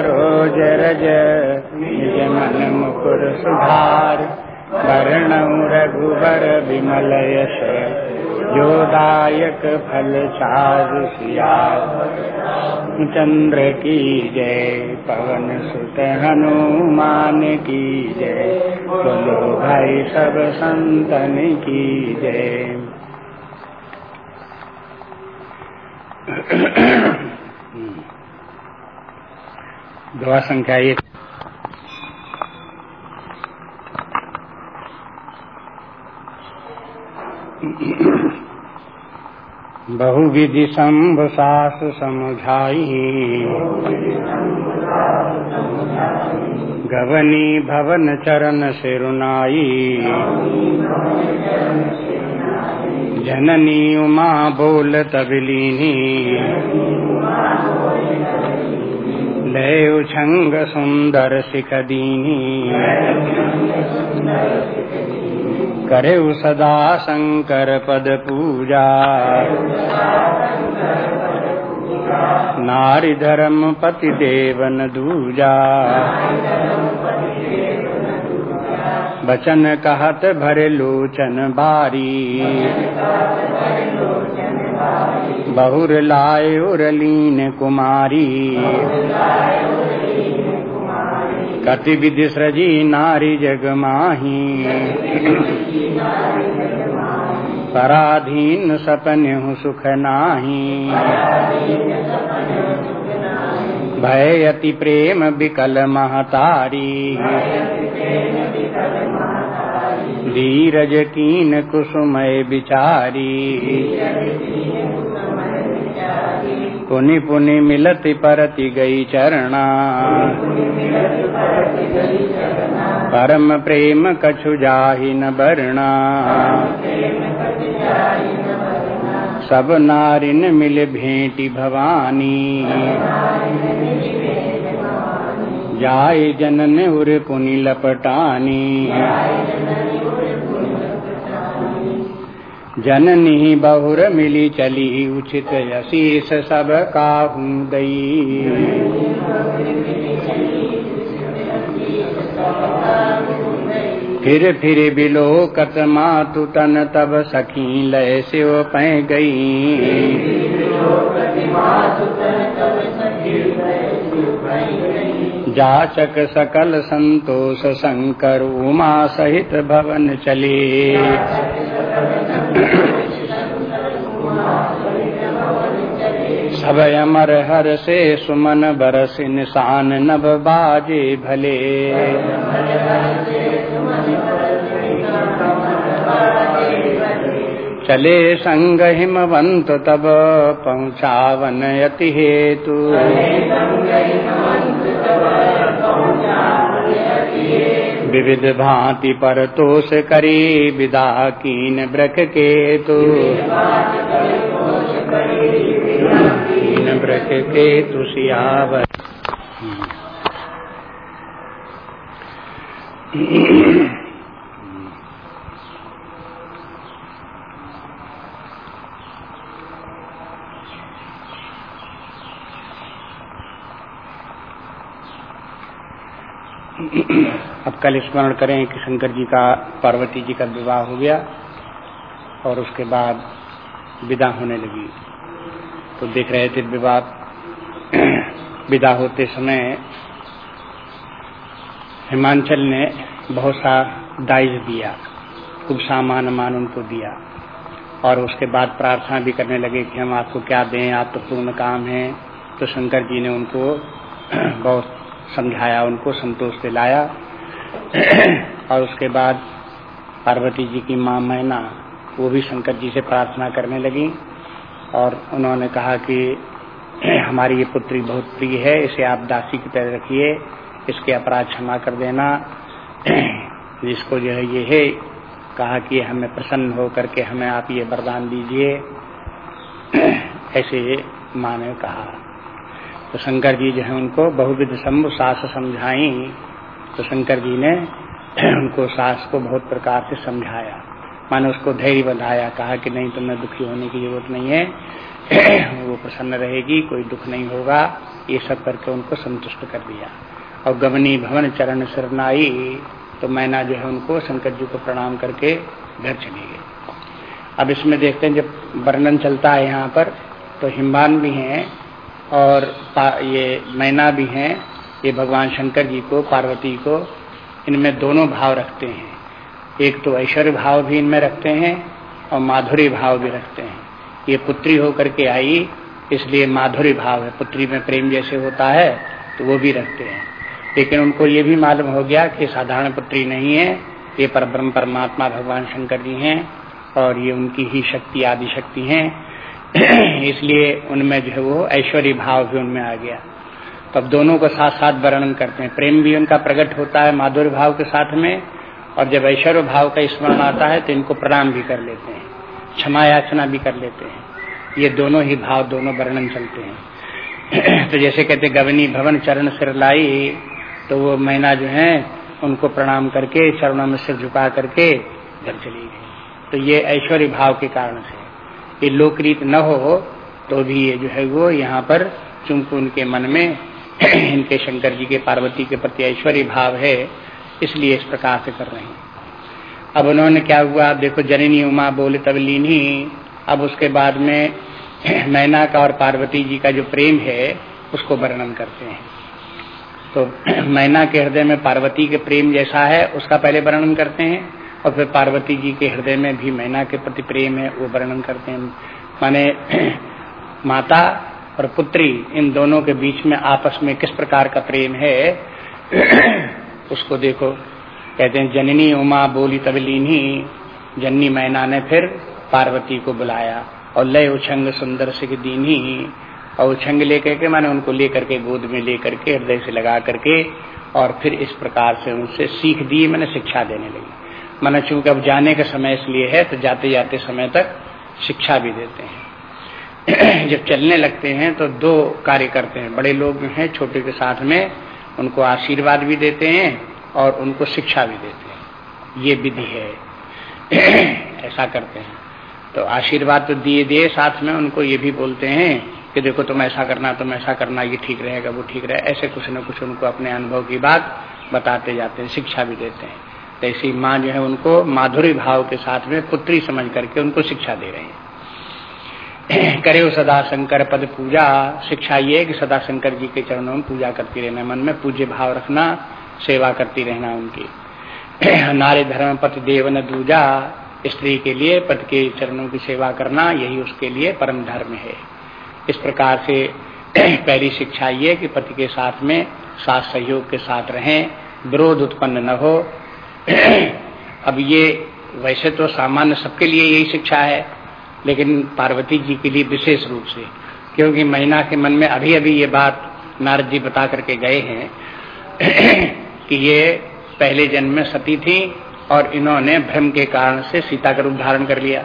रोज रज निज मन मुकुर सुधार, वर्ण रघुबर विमल यश जोदायक फल चार चंद्र की जय, पवन सुत हनुमान की जय, बोलो भाई सब संतन की जय। दुआ संख्या एक। बहुविधि शंभ सास समझाई गवनी भवन चरण सिरुनाई जननी उमा बोल तबलीनी। लय उछंग सुंदर सिख दीनी करे सदा शंकर पद पूजा। नारी धर्म पति देवन दूजा। बचन कहत भरे लोचन बारी। बहुर लाय उरलीन कुमारी। कति विधि सृजी नारी जग माही। पराधीन सपन सुख नाही। भय अति प्रेम विकल महतारी। धीरज कीन कुसुमय बिचारी पुनि पुनि मिलति परति गई चरणा। परम प्रेम कछु जाहि न बरना। सब नारिन मिल भेंटी भवानी। जाय जनन उर पुनि लपटानी। जननी बहुर मिली चली उचित यशीष सब काहू दई फिर फिर बिलो कत मातु तन तब सखी लय शिव पै गई। जाचक सकल संतोष शंकर उमा सहित भवन चले। सब अमर हर से सुमन बरस निशान नभ बाजे भले। चले संग हिमवंत तब पहुँचावन यति हेतु। विविध भांति पर तोष करी विदा कीन ब्रख केतु। ब्रख केतु सियावर। अब कल स्मरण करें कि शंकर जी का, पार्वती जी का विवाह हो गया और उसके बाद विदा होने लगी। तो देख रहे थे विवाह विदा होते समय हिमांचल ने बहुत सा दाइज दिया, खूब सामान मान उनको दिया और उसके बाद प्रार्थना भी करने लगे कि हम आपको क्या दें, आप तो पूर्ण काम है। तो शंकर जी ने उनको बहुत समझाया, उनको संतोष दिलाया। और उसके बाद पार्वती जी की माँ मैना, वो भी शंकर जी से प्रार्थना करने लगी और उन्होंने कहा कि हमारी ये पुत्री बहुत प्रिय है, इसे आप दासी की तरह रखिए, इसके अपराध क्षमा कर देना। जिसको जो है ये है, कहा कि हमें प्रसन्न हो करके हमें आप ये वरदान दीजिए। ऐसे माँ ने कहा। तो शंकर जी जो है उनको बहुविध शंभु सास समझाई। तो शंकर जी ने उनको सास को बहुत प्रकार से समझाया। माने उसको धैर्य बंधाया, कहा कि नहीं तुम्हें दुखी होने की ज़रूरत नहीं है। वो प्रसन्न रहेगी, कोई दुख नहीं होगा। ये सब करके उनको संतुष्ट कर दिया। और गमनी भवन चरण शरणाई तो मैना जो है उनको शंकर जी को प्रणाम करके घर चली गई। अब इसमें देखते हैं जब वर्णन चलता है यहाँ पर तो हिम्बान भी हैं। और ये मैना भी हैं, ये भगवान शंकर जी को, पार्वती को, इनमें दोनों भाव रखते हैं। एक तो ऐश्वर्य भाव भी इनमें रखते हैं और माधुरी भाव भी रखते हैं। ये पुत्री होकर के आई, इसलिए माधुरी भाव है। पुत्री में प्रेम जैसे होता है तो वो भी रखते हैं। लेकिन उनको ये भी मालूम हो गया कि साधारण पुत्री नहीं है, ये पर ब्रह्म परमात्मा भगवान शंकर जी हैं, और ये उनकी ही शक्ति आदि शक्ति हैं। इसलिए उनमें जो है वो ऐश्वर्य भाव भी उनमें आ गया। तब दोनों को साथ साथ वर्णन करते हैं। प्रेम भी उनका प्रकट होता है माधुर्य भाव के साथ में, और जब ऐश्वर्य भाव का स्मरण आता है तो इनको प्रणाम भी कर लेते हैं, क्षमा याचना भी कर लेते हैं। ये दोनों ही भाव, दोनों वर्णन चलते हैं। तो जैसे कहते गवनी भवन चरण सिर लाई तो वो मैना जो है, उनको प्रणाम करके चरणों में सिर झुका करके घर चली गई। तो ये ऐश्वर्य भाव के कारण से। ये लोकरीत न हो तो भी ये जो है वो यहाँ पर चूँकि उनके मन में इनके शंकर जी के पार्वती के प्रति ऐश्वर्य भाव है, इसलिए इस प्रकार से कर रहे हैं। अब उन्होंने क्या हुआ? आप देखो, जननी उमा बोले, तब लीनी। अब उसके बाद में मैना का और पार्वती जी का जो प्रेम है, उसको वर्णन करते हैं। तो मैना के हृदय में पार्वती के प्रेम जैसा है, उसका पहले वर्णन करते हैं। और फिर पार्वती जी के हृदय में भी मैना के प्रति प्रेम है, वो वर्णन करते हैं। माने माता और पुत्री, इन दोनों के बीच में आपस में किस प्रकार का प्रेम है? उसको देखो। कहते हैं, जननी उमा बोली तबलीनी जननी मैना ने फिर पार्वती को बुलाया। और लय उछंग सुंदर से दीनी। और उछंग लेकर के मैंने उनको लेकर के, गोद में लेकर के, हृदय से लगा करके, और फिर इस प्रकार से उनसे सीख दी, मैंने शिक्षा देने लगी। मैंने चूँकि अब जाने का समय इसलिए है तो जाते जाते समय तक शिक्षा भी देते हैं। जब चलने लगते हैं तो दो कार्य करते हैं। बड़े लोग हैं, छोटे के साथ में, उनको आशीर्वाद भी देते हैं और उनको शिक्षा भी देते हैं। ये विधि है। ऐसा करते हैं। तो आशीर्वाद तो दिए दिए साथ में उनको ये भी बोलते हैं कि देखो तुम ऐसा करना, तुम ऐसा करना, ये ठीक रहेगा, वो ठीक रहे, ऐसे कुछ न कुछ उनको अपने अनुभव की बात बताते जाते हैं, शिक्षा भी देते हैं। ऐसी माँ जो है उनको माधुरी भाव के साथ में पुत्री समझ करके उनको शिक्षा दे रहे हैं। करे सदा शंकर पद पूजा, शिक्षा ये कि सदा शंकर जी के चरणों में पूजा करती रहना, मन में पूज्य भाव रखना, सेवा करती रहना उनकी। नारे धर्म पति देव न दूजा, स्त्री के लिए पति के चरणों की सेवा करना, यही उसके लिए परम धर्म है। इस प्रकार से पहली शिक्षा ये कि पति के साथ में साथ सहयोग के साथ रहें, विरोध उत्पन्न न हो अब ये वैसे तो सामान्य सबके लिए यही शिक्षा है, लेकिन पार्वती जी के लिए विशेष रूप से, क्योंकि महिला के मन में अभी अभी ये बात नारद जी बता करके गए हैं कि ये पहले जन्म में सती थी और इन्होंने भ्रम के कारण से सीता का रूप धारण कर लिया।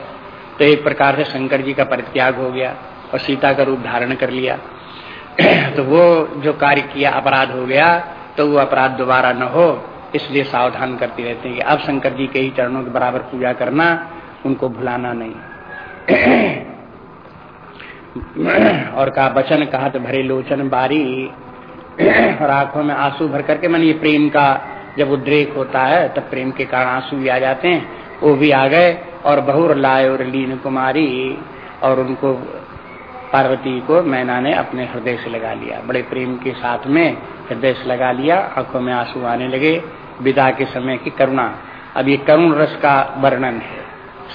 तो एक प्रकार से शंकर जी का परित्याग हो गया और सीता का रूप धारण कर लिया। तो वो जो कार्य किया, अपराध हो गया तो वो अपराध दोबारा न हो। इसलिए सावधान करती रहती है कि अब शंकर जी के ही चरणों के बराबर पूजा करना उनको भुलाना नहीं। और कहा, बचन कहा तो भरे लोचन बारी। और आँखों में आँसू भर करके, मैंने ये प्रेम का जब उद्रेक होता है, तब प्रेम के कारण आँसू भी आ जाते हैं। वो भी आ गए, और बहुर लाए और लीन कुमारी, और उनको पार्वती को मैना ने अपने हृदय से लगा लिया। बड़े प्रेम के साथ में हृदय से लगा लिया, आँखों में आँसू आने लगे। विदा के समय की करुणा। अब ये करुण रस का वर्णन है।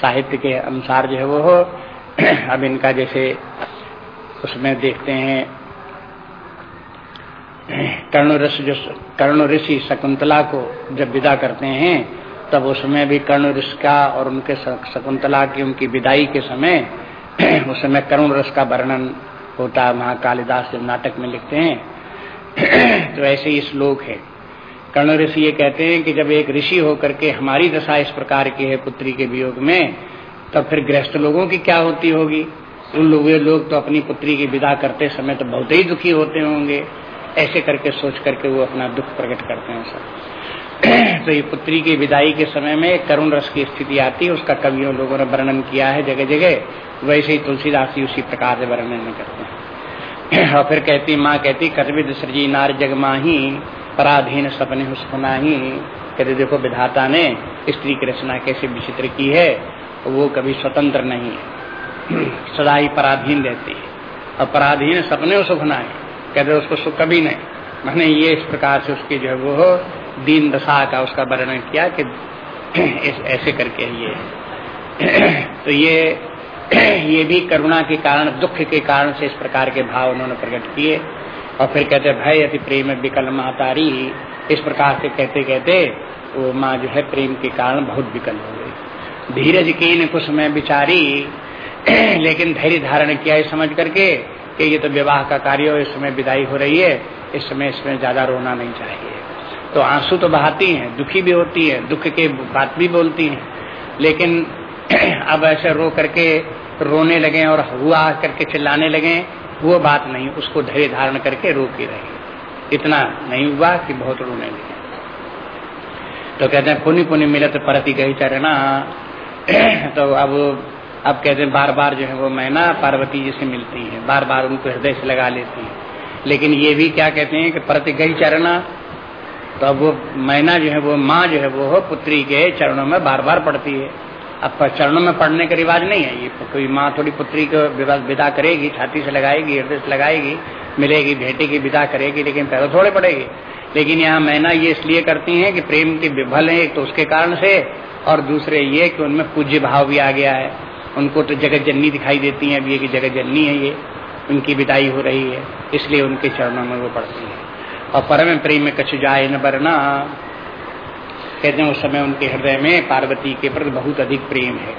साहित्य के अनुसार जो है वो हो। अब इनका जैसे उसमें देखते हैं। कर्ण ऋषि जो कर्ण ऋषि शकुंतला को जब विदा करते हैं, तब उसमें भी कर्ण ऋषि का और उनके शकुंतला की उनकी विदाई के समय उस समय करुण रस का वर्णन होता। है वहाँ कालिदास जब नाटक में लिखते हैं। तो ऐसे ही श्लोक है। कर्ण ऋषि ये कहते हैं कि जब एक ऋषि होकर के हमारी दशा इस प्रकार की है पुत्री के वियोग में, तब फिर गृहस्थ लोगों की क्या होती होगी? उन लोग लोग तो अपनी पुत्री की विदा करते समय तो बहुत ही दुखी होते होंगे। ऐसे करके सोच करके वो अपना दुख प्रकट करते हैं सब। तो ये पुत्री की विदाई के समय में करुण रस की स्थिति आती है, उसका कवियों लोगों ने वर्णन किया है जगह जगह वैसे ही तुलसीदास जी उसी प्रकार से वर्णन करते हैं। और फिर कहती, माँ कहती कतविद सृजी नार जगमाही पराधीन सपने ही कहते देखो विधाता ने स्त्री की रचना कैसे विचित्र की है, वो कभी स्वतंत्र नहीं है। सदा ही पराधीन रहती है। और पराधीन सपने सुखना है कहते उसको सुख कभी नहीं। मैंने ये इस प्रकार से उसकी जो है वो दीन दशा का उसका वर्णन किया कि ऐसे करके ये। तो ये ये भी करुणा के कारण, दुख के कारण से इस प्रकार के भाव उन्होंने प्रकट किए। और फिर कहते भय अति प्रेम विकल मातारी इस प्रकार से कहते कहते वो माँ जो है प्रेम के कारण बहुत विकल हो गई। धीरज की कुछ में बिचारी, लेकिन धैर्य धारण किया समझ करके कि ये तो विवाह का कार्य हो इस समय विदाई हो रही है, इस समय इसमें ज़्यादा रोना नहीं चाहिए। तो आँसू तो बहाती हैं, दुखी भी होती है, दुख के बात भी बोलती हैं, लेकिन अब ऐसे रो करके रोने लगे और हुआ करके चिल्लाने लगे वो बात नहीं, उसको धैर्य धारण करके रो के रहे। इतना नहीं हुआ कि बहुत रोने लगे। तो कहते हैं पुनि पुनि मिलत परति गई चरणा। तो अब अब कहते हैं बार बार जो है वो मैना पार्वती जी से मिलती है। बार बार उनको हृदय से लगा लेती है। लेकिन ये भी क्या कहते हैं कि प्रति गई चरना तो अब वो मैना जो है वो माँ जो है वो पुत्री के चरणों में बार बार पड़ती है। अब चरणों में पढ़ने का रिवाज नहीं है। ये कोई माँ थोड़ी पुत्री को विदा करेगी, छाती से लगाएगी, हृदय से लगाएगी, मिलेगी भेटेगी विदा करेगी, लेकिन पैरों थोड़े पड़ेगी। लेकिन यहाँ मैना ये इसलिए करती हैं कि प्रेम के विभल है, एक तो उसके कारण से, और दूसरे ये कि उनमें पूज्य भाव भी आ गया है। उनको तो जगत जननी दिखाई देती है, अब ये कि जगत जननी है ये, उनकी विदाई हो रही है, इसलिए उनके चरणों में वो पड़ती है। और परम प्रेम में कछु जाए न बरना कहते हैं, उस समय उनके हृदय में पार्वती के प्रति बहुत अधिक प्रेम है।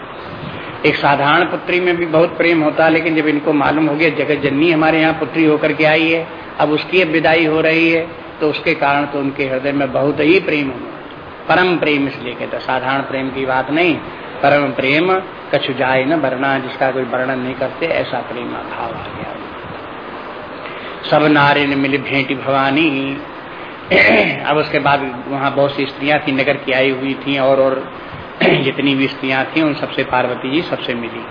एक साधारण पुत्री में भी बहुत प्रेम होता है लेकिन जब इनको मालूम हो गया जगत जननी हमारे यहाँ पुत्री होकर के आई है, अब उसकी अब विदाई हो रही है तो उसके कारण तो उनके हृदय में बहुत ही प्रेम परम प्रेम इसलिए कहते साधारण प्रेम की बात नहीं, परम प्रेम कछु जाए न वर्णा जिसका कोई वर्णन नहीं करते, ऐसा प्रेम भाव आ गया। सब नारे ने मिली भेंटी भवानी अब उसके बाद वहाँ बहुत सी स्त्रियाँ थी, नगर की आई हुई थी और और जितनी भी स्त्रियाँ थी, उन सबसे पार्वती जी सबसे मिली।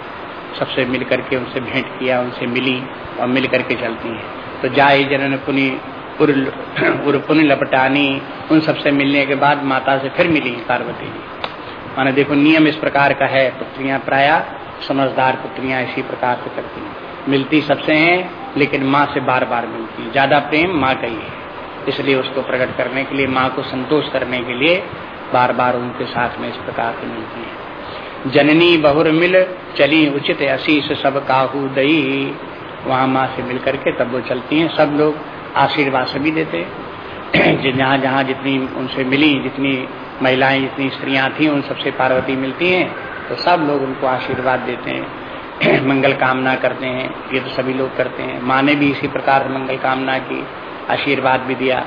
सबसे मिल करके उनसे भेंट किया, उनसे मिली और मिल करके चलती हैं। तो जाए जनन, पुनि पुनि, लपटानी, उन सबसे मिलने के बाद माता से फिर मिली पार्वती जी। माने देखो, नियम इस प्रकार का है, पुत्रियाँ प्राय समझदार पुत्रियाँ इसी प्रकार से करती हैं। मिलती सबसे हैं, लेकिन माँ से बार बार मिलती है। ज़्यादा प्रेम माँ का ही है। इसलिए उसको प्रकट करने के लिए, माँ को संतोष करने के लिए बार बार उनके साथ में इस प्रकार से मिलती है। जननी बहुर मिल चली उचित अशीष सब काहू दई। वहाँ माँ से मिल करके तब वो चलती हैं। सब लोग आशीर्वाद सभी देते जहाँ जहाँ जितनी उनसे मिली, जितनी महिलाएँ, जितनी स्त्रियाँ थी, उन सबसे पार्वती मिलती हैं तो सब लोग उनको आशीर्वाद देते हैं। मंगल कामना करते हैं। ये तो सभी लोग करते हैं। माँ ने भी इसी प्रकार मंगल कामना की। आशीर्वाद भी दिया।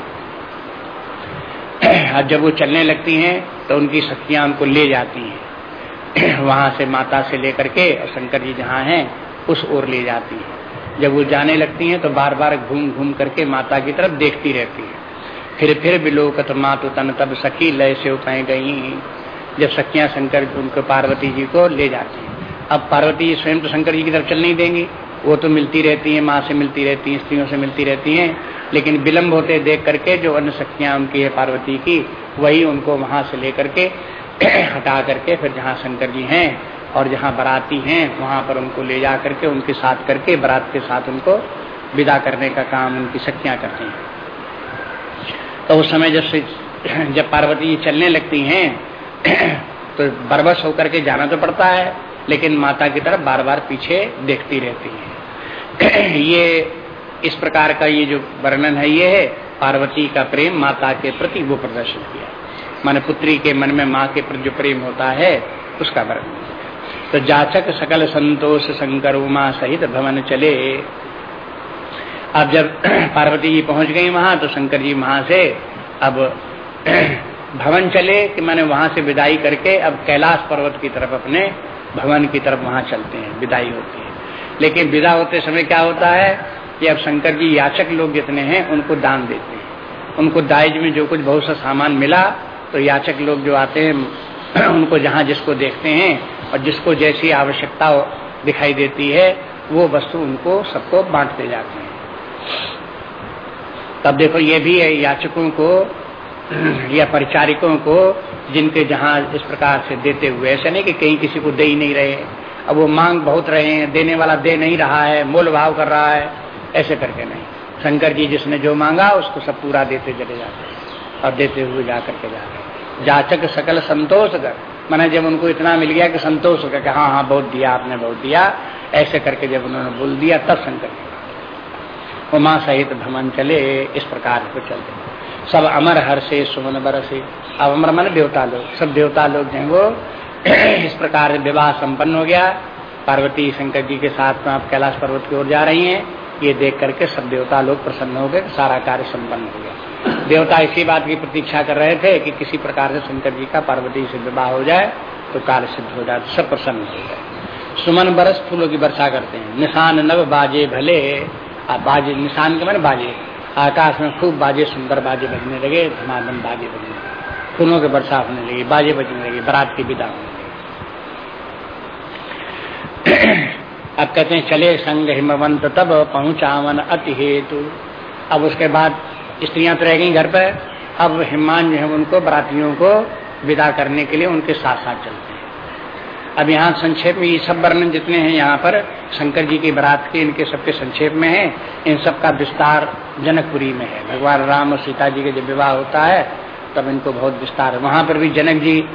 अब जब वो चलने लगती हैं तो उनकी शक्तियाँ उनको ले जाती हैं। वहाँ से माता से लेकर के और शंकर जी जहाँ हैं, उस ओर ले जाती हैं। जब वो जाने लगती हैं तो बार बार घूम घूम करके माता की तरफ़ देखती रहती है। फिर फिर बिलोकत मातु तन तब सखी लय से उपाय गई। जब सखियाँ शंकर उनको पार्वती जी को ले जाती हैं। अब पार्वती जी स्वयं तो शंकर जी की तरफ़ चल नहीं देंगी। वो तो मिलती रहती हैं, माँ से मिलती रहती हैं, स्त्रियों से मिलती रहती हैं, लेकिन विलम्ब होते देख करके जो अन्य शक्तियाँ उनकी है पार्वती की, वही उनको वहाँ से लेकर के हटा करके फिर जहाँ शंकर जी हैं और जहाँ बराती हैं, वहाँ पर उनको ले जा करके, उनके साथ करके, बरात के साथ उनको विदा करने का काम उनकी शक्तियाँ करती हैं। तो उस समय जब से जब पार्वती जी चलने लगती हैं तो बरबस होकर के जाना तो पड़ता है लेकिन माता की तरफ़ बार बार पीछे देखती रहती है। ये इस प्रकार का ये जो वर्णन है, ये है पार्वती का प्रेम, माता के प्रति वो प्रदर्शन किया। माने पुत्री के मन में माँ के प्रति जो प्रेम होता है, उसका वर्णन। तो जाचक सकल संतोष शंकर उमा सहित भवन चले। अब जब पार्वती जी पहुँच गई वहाँ तो शंकर जी वहाँ से अब भवन चले कि मैंने वहाँ से विदाई करके अब कैलाश पर्वत की तरफ़ अपने भवन की तरफ़ वहाँ चलते हैं, विदाई होती है। लेकिन विदा होते समय क्या होता है कि अब शंकर जी याचक लोग जितने हैं, उनको दान देते हैं। उनको दाइज में जो कुछ बहुत सा सामान मिला तो याचक लोग जो आते हैं, उनको जहाँ जिसको देखते हैं और जिसको जैसी आवश्यकता दिखाई देती है, वो वस्तु उनको सबको बांटते जाते हैं। तब देखो ये भी है याचकों को, या परिचारिकों को जिनके जहाँ इस प्रकार से देते हुए, ऐसे नहीं कि कहीं किसी को दे ही नहीं रहे अब वो मांग बहुत रहे हैं, देने वाला दे नहीं रहा है, मोल भाव कर रहा है, ऐसे करके नहीं। शंकर जी जिसने जो मांगा, उसको सब पूरा देते चले जाते और देते हुए जा करके जा रहे जाचक सकल संतोष कर। मैंने जब उनको इतना मिल गया कि संतोष हो कि हाँ हाँ बहुत दिया आपने, बहुत दिया, ऐसे करके जब उन्होंने बोल दिया, तब शंकर उमा सहित भ्रमण चले, इस प्रकार को चलते। सब अमर हर से, सुमन बरसे अब अमर मन देवता लोग, सब देवता लोग जो वो। इस प्रकार विवाह संपन्न हो गया। पार्वती शंकर जी के साथ में आप कैलाश पर्वत की ओर जा रही हैं। ये देख करके सब देवता लोग प्रसन्न हो गए, सारा कार्य संपन्न हो गया। देवता इसी बात की प्रतीक्षा कर रहे थे कि किसी प्रकार से शंकर जी का पार्वती से विवाह हो जाए तो कार्य सिद्ध हो जाए, सब प्रसन्न हो जाए। सुमन बरस फूलों की वर्षा करते हैं। निशान नव बाजे भले। बाजे, निशान के मैंने बाजे। आकाश में खूब बाजे, सुंदर बाजे बजने लगे, धमाधम बाजे बजने लगे। फूलों के वर्षा होने लगी, बाजे बजने लगे, बारात की विदा होने लगी। अब कहते हैं, चले संग हिमवंत तब पहुंचावन अति हेतु। अब उसके बाद स्त्रियाँ तो रह गई घर पर। अब हिमान जो है उनको, बरातियों को विदा करने के लिए उनके साथ साथ चलते हैं। अब यहाँ संक्षेप में ये सब वर्णन जितने हैं यहाँ पर, शंकर जी की बरात के इनके सबके संक्षेप में है। इन सब का विस्तार जनकपुरी में है। भगवान राम और सीता जी का जब विवाह होता है, तब इनको बहुत विस्तार है। वहाँ पर भी जनक जी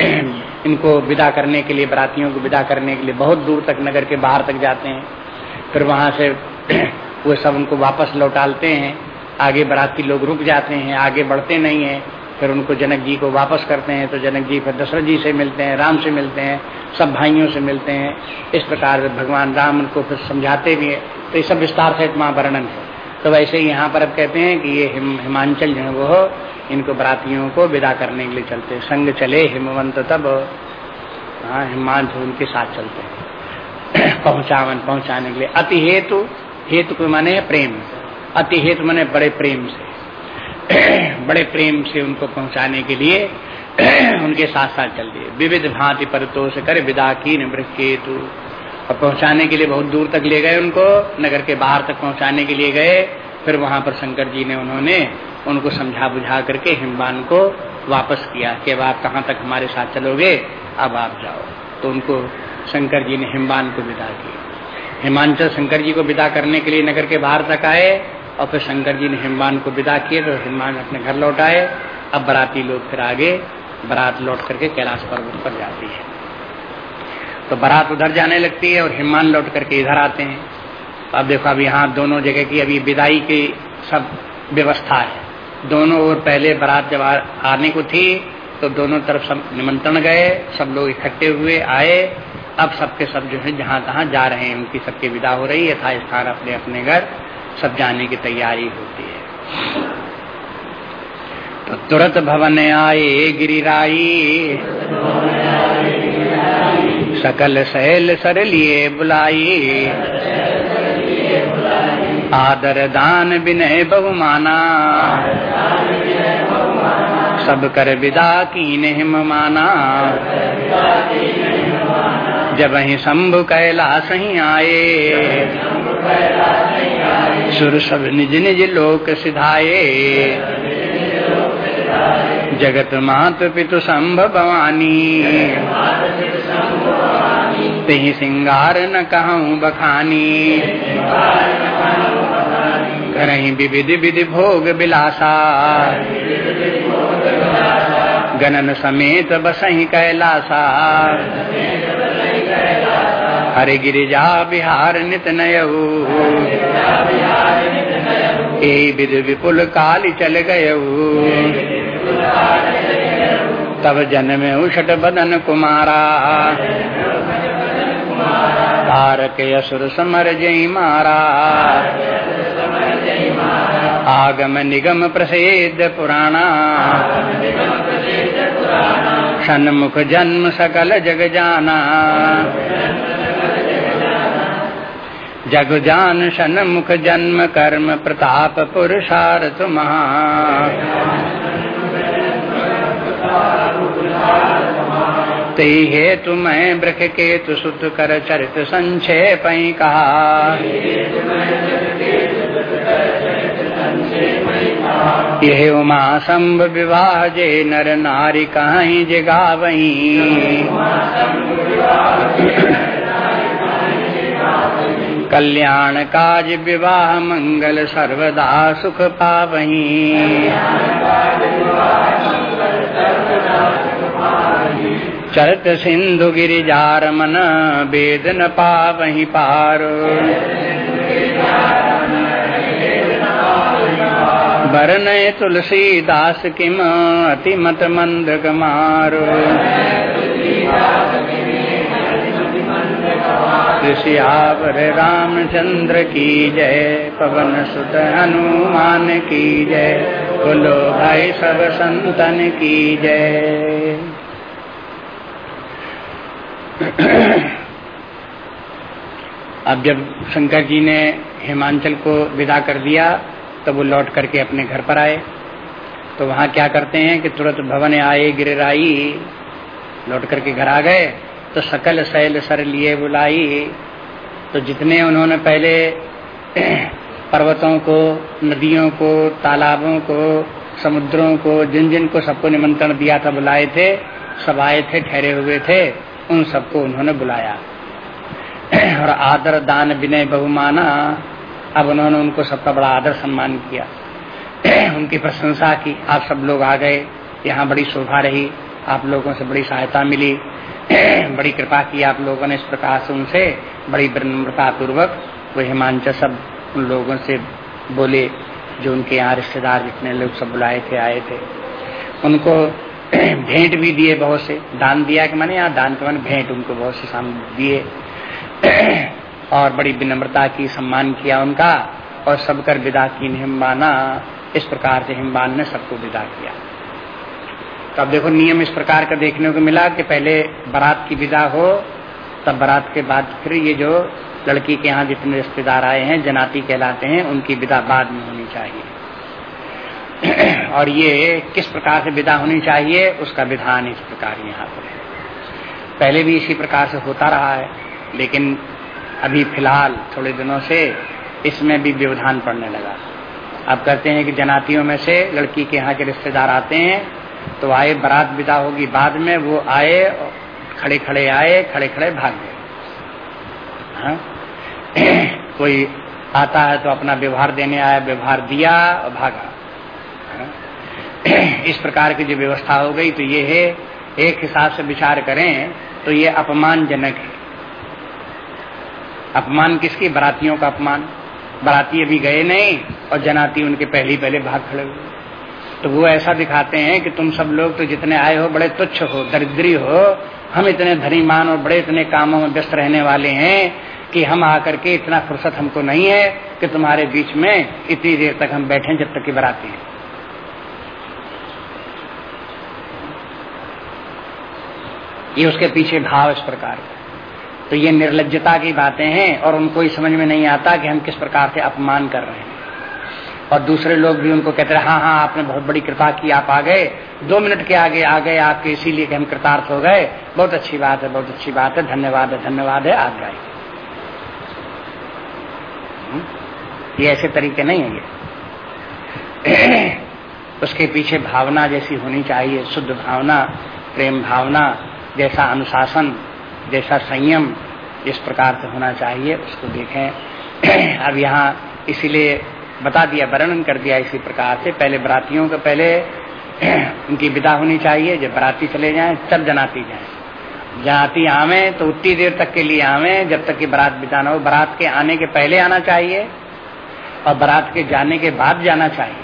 इनको विदा करने के लिए, बरातियों को विदा करने के लिए बहुत दूर तक, नगर के बाहर तक जाते हैं। फिर वहाँ से वो सब उनको वापस लौटालते हैं। आगे बराती लोग रुक जाते हैं, आगे बढ़ते नहीं हैं। फिर उनको जनक जी को वापस करते हैं तो जनक जी फिर दशरथ जी से मिलते हैं, राम से मिलते हैं, सब भाइयों से मिलते हैं। इस प्रकार भगवान राम उनको फिर समझाते भी है। तो ये सब विस्तार से वहाँ वर्णन है। तो वैसे यहाँ पर अब कहते हैं कि ये हिम, हिमांचल जो है वो इनको बरातियों को विदा करने के लिए चलते संग चले हिमवंत तब हाँ हिमांत उनके साथ चलते हैं। पहुंचावन पहुँचाने के लिए। अति हेतु हेतु को माने प्रेम। अति हेतु माने बड़े प्रेम से। बड़े प्रेम से उनको पहुँचाने के लिए उनके साथ साथ चल दिए। विविध भांति परतोष कर विदा की केतु और पहुँचाने के लिए बहुत दूर तक ले गए उनको, नगर के बाहर तक पहुँचाने के लिए गए। फिर वहाँ पर शंकर जी ने उन्होंने उनको समझा बुझा करके हिमबान को वापस किया कि अब आप कहाँ तक हमारे साथ चलोगे, अब आप जाओ। तो उनको शंकर जी ने हिमबान को विदा किया। हिमांचल शंकर जी को विदा करने के लिए नगर के बाहर तक आए और फिर शंकर जी ने हिमबान को विदा किए तो हिमबान अपने घर लौट आए। अब बराती लोग फिर आगे, बरात लौट करके कैलाश पर्वत पर जाती है। तो बारात उधर जाने लगती है और हिमान लौट करके इधर आते हैं। अब देखो, अब यहाँ दोनों जगह की अभी विदाई की सब व्यवस्था है। दोनों ओर पहले बारात जब आने को थी तो दोनों तरफ़ सब निमंत्रण गए, सब लोग इकट्ठे हुए, आए। अब सबके सब जो है जहाँ तहाँ जा रहे हैं, उनकी सबकी विदा हो रही है था स्थान अपने अपने घर, सब जाने की तैयारी होती है। तो तुरंत भवन आए गिरिराई। सकल सहल सर लिए बुलाई। आदर दान विनय बहुमाना। सब कर विदा की हिम माना। जब ही शंभु कैलाश ही आए, सुर सब निज निज लोक सिधाए। जगत मात पितु संभ भवानी ही सिंगार न कहूँ बखानी। करही विविध विधि भोग बिलासा। गणन समेत बसही कैलासा। हरे गिरिजा बिहार नित नयऊ ए विध विपुल काल चल गयऊ तब जन्म उषट बदन कुमारा। तारक असुर समर जय मारा आगम निगम प्रसिद्ध पुराणा। सन्मुख जन्म सकल जग जाना। जग जान सन्मुख जन्म कर्म प्रताप पुरुषार्थ महा। ते हे तुम्हें वृख के तुसुत कर चरित पई कहा। यह उमा विवाह जे नर नारी कहीं जगा वही कल्याण काज विवाह मंगल सर्वदा सुख पावही। चरत सिंधु गिरिजार मन वेद न पावही पार। बरनय तुलसी दास किम अति मत मंद कमारो ऋषियावर रामचंद्र की जय, पवन सुत हनुमान की जय, बोलो भाई सब संतन की जय। अब जब शंकर जी ने हिमांचल को विदा कर दिया, तब वो लौट करके अपने घर पर आए। तो वहाँ क्या करते हैं कि तुरंत भवन आए, गिरिराई, लौट करके घर आ गए। तो सकल सैल सर लिए बुलाई। तो जितने उन्होंने पहले पर्वतों को, नदियों को, तालाबों को, समुद्रों को, जिन जिन को सबको निमंत्रण दिया था, बुलाए थे, सब आए थे, ठहरे हुए थे। उन सबको उन्होंने बुलाया। और आदर, दान, विनय, बहुमाना, अब उन्होंने उनको सबका बड़ा आदर सम्मान किया। उनकी प्रशंसा की, आप सब लोग आ गए, यहाँ बड़ी शोभा रही, आप लोगों से बड़ी सहायता मिली। बड़ी कृपा की आप लोगों ने इस प्रकार से उनसे बड़ी विनम्रता पूर्वक वो हिमांचल सब उन लोगों से बोले, जो उनके यहाँ रिश्तेदार जितने लोग सब बुलाए थे, आए थे। उनको भेंट भी दिए बहुत से। दान दिया कि मैंने यहाँ दान के मैंने भेंट उनको बहुत से सामने दिए। और बड़ी विनम्रता की, सम्मान किया उनका, और सबकर विदा की हिमबाना इस प्रकार से हिमबान ने सबको विदा किया। तो अब देखो, नियम इस प्रकार का देखने को मिला कि पहले बारात की विदा हो, तब बारात के बाद फिर ये जो लड़की के यहाँ जितने रिश्तेदार आए हैं, जनाती कहलाते हैं, उनकी विदा बाद में होनी चाहिए। और ये किस प्रकार से विदा होनी चाहिए, उसका विधान इस प्रकार यहाँ पर है पहले भी इसी प्रकार से होता रहा है, लेकिन अभी फ़िलहाल थोड़े दिनों से इसमें भी व्यवधान पड़ने लगा अब कहते हैं कि जनातियों में से लड़की के यहाँ के रिश्तेदार आते हैं तो आए, बारात विदा होगी, बाद में वो आए, खड़े खड़े आए, खड़े खड़े भाग गए हाँ? कोई आता है तो अपना व्यवहार देने आया, व्यवहार दिया और भागा? इस प्रकार की जो व्यवस्था हो गई तो ये है, एक हिसाब से विचार करें तो ये अपमानजनक है। अपमान किसकी? बरातियों का अपमान। बराती अभी गए नहीं, और जनाती उनके पहले पहले भाग खड़े हुए। तो वो ऐसा दिखाते हैं कि तुम सब लोग तो जितने आए हो, बड़े तुच्छ हो, दरिद्री हो। हम इतने धनीमान और बड़े इतने कामों में व्यस्त रहने वाले हैं कि हम आकर के इतना फुर्सत हमको नहीं है कि तुम्हारे बीच में इतनी देर तक हम बैठे जब तक की बराती है। ये उसके पीछे भाव इस प्रकार का तो ये निर्लजता की बातें हैं और उनको ही समझ में नहीं आता कि हम किस प्रकार से अपमान कर रहे हैं। और दूसरे लोग भी उनको कहते हैं हाँ हाँ आपने बहुत बड़ी कृपा की, आप आ गए। दो मिनट के आगे आ गए आपके, इसीलिए हम कृतार्थ हो गए। बहुत अच्छी बात है, बहुत अच्छी बात है, धन्यवाद है धन्यवाद है आप गए। हम्म? ये ऐसे तरीके नहीं है ये। उसके पीछे भावना जैसी होनी चाहिए, शुद्ध भावना, प्रेम भावना जैसा अनुशासन, जैसा संयम जिस प्रकार से होना चाहिए, उसको देखें। अब यहाँ इसीलिए बता दिया, वर्णन कर दिया इसी प्रकार से। पहले बरातियों का पहले उनकी विदा होनी चाहिए, जब बराती चले जाए, तब जनाती जाए। जनाती आवे तो उतनी देर तक के लिए आवे, जब तक कि बारात विदा ना हो। बारात के आने के पहले आना चाहिए, और बारात के जाने के बाद जाना चाहिए।